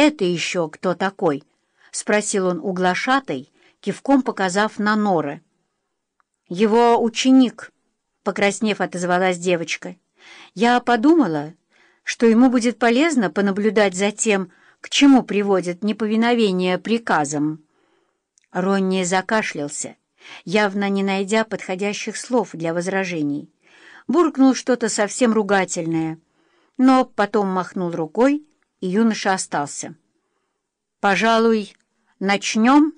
«Это еще кто такой?» — спросил он у глашатой, кивком показав на норы. «Его ученик», — покраснев, отозвалась девочка. «Я подумала, что ему будет полезно понаблюдать за тем, к чему приводит неповиновение приказам». Ронни закашлялся, явно не найдя подходящих слов для возражений. Буркнул что-то совсем ругательное, но потом махнул рукой, и юноша остался. «Пожалуй, начнем?»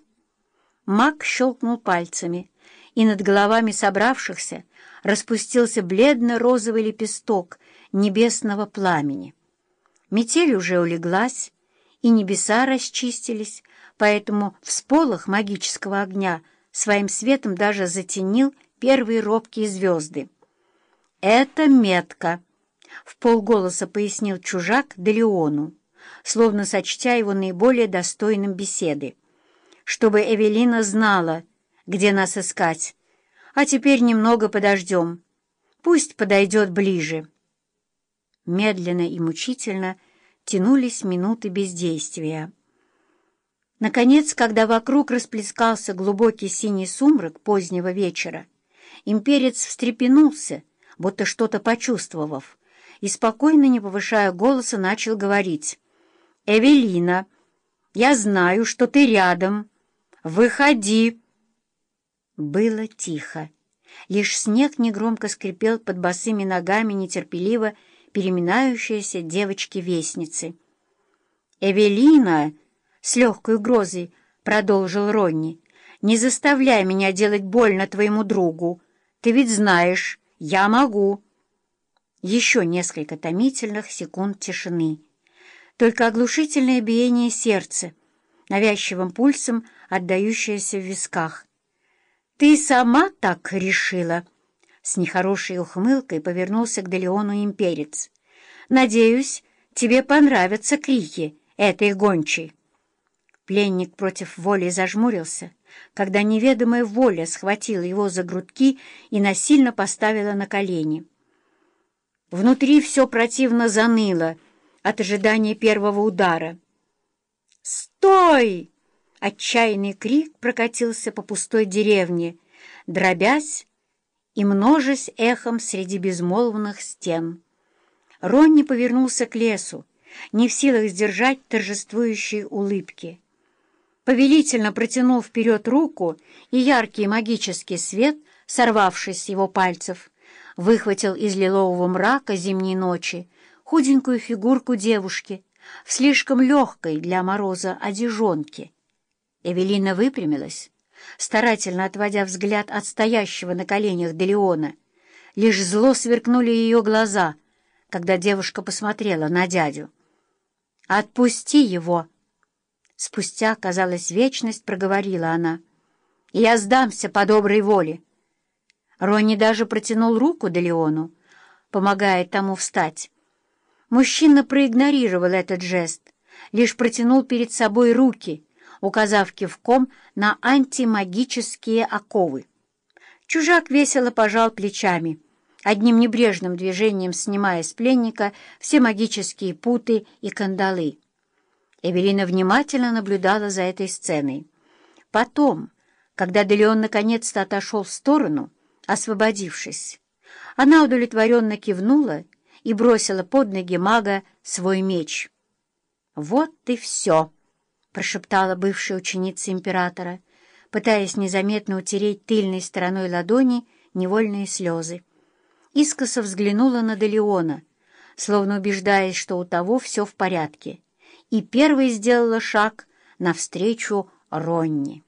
Маг щелкнул пальцами, и над головами собравшихся распустился бледно-розовый лепесток небесного пламени. Метель уже улеглась, и небеса расчистились, поэтому всполох магического огня своим светом даже затенил первые робкие звезды. «Это метка», — в полголоса пояснил чужак Делеону, словно сочтя его наиболее достойным беседы, чтобы Эвелина знала, где нас искать. А теперь немного подождем. Пусть подойдет ближе. Медленно и мучительно тянулись минуты бездействия. Наконец, когда вокруг расплескался глубокий синий сумрак позднего вечера, имперец встрепенулся, будто что-то почувствовав, и, спокойно, не повышая голоса, начал говорить. «Эвелина, я знаю, что ты рядом. Выходи!» Было тихо. Лишь снег негромко скрипел под босыми ногами нетерпеливо переминающиеся девочки-вестницы. «Эвелина!» — с легкой угрозой продолжил Ронни. «Не заставляй меня делать больно твоему другу. Ты ведь знаешь, я могу». Еще несколько томительных секунд тишины. Только оглушительное биение сердца, навязчивым пульсом отдающееся в висках. «Ты сама так решила?» С нехорошей ухмылкой повернулся к Делеону имперец. «Надеюсь, тебе понравятся крики этой гончей». Пленник против воли зажмурился, когда неведомая воля схватила его за грудки и насильно поставила на колени. Внутри все противно заныло от ожидания первого удара. «Стой!» — отчаянный крик прокатился по пустой деревне, дробясь и множась эхом среди безмолвных стен. Ронни повернулся к лесу, не в силах сдержать торжествующие улыбки. Повелительно протянул вперед руку, и яркий магический свет, сорвавшись с его пальцев, выхватил из лилового мрака зимней ночи худенькую фигурку девушки в слишком легкой для мороза одежонке. Эвелина выпрямилась, старательно отводя взгляд от стоящего на коленях Делеона. Лишь зло сверкнули ее глаза, когда девушка посмотрела на дядю. «Отпусти его!» Спустя, казалось, вечность проговорила она. «Я сдамся по доброй воле». Ронни даже протянул руку Делеону, помогая тому встать. Мужчина проигнорировал этот жест, лишь протянул перед собой руки, указав кивком на антимагические оковы. Чужак весело пожал плечами, одним небрежным движением снимая с пленника все магические путы и кандалы. Эвелина внимательно наблюдала за этой сценой. Потом, когда Делеон наконец-то отошел в сторону, освободившись. Она удовлетворенно кивнула и бросила под ноги мага свой меч. «Вот и все», — прошептала бывшая ученица императора, пытаясь незаметно утереть тыльной стороной ладони невольные слезы. Искоса взглянула на Делеона, словно убеждаясь, что у того все в порядке, и первой сделала шаг навстречу Ронни.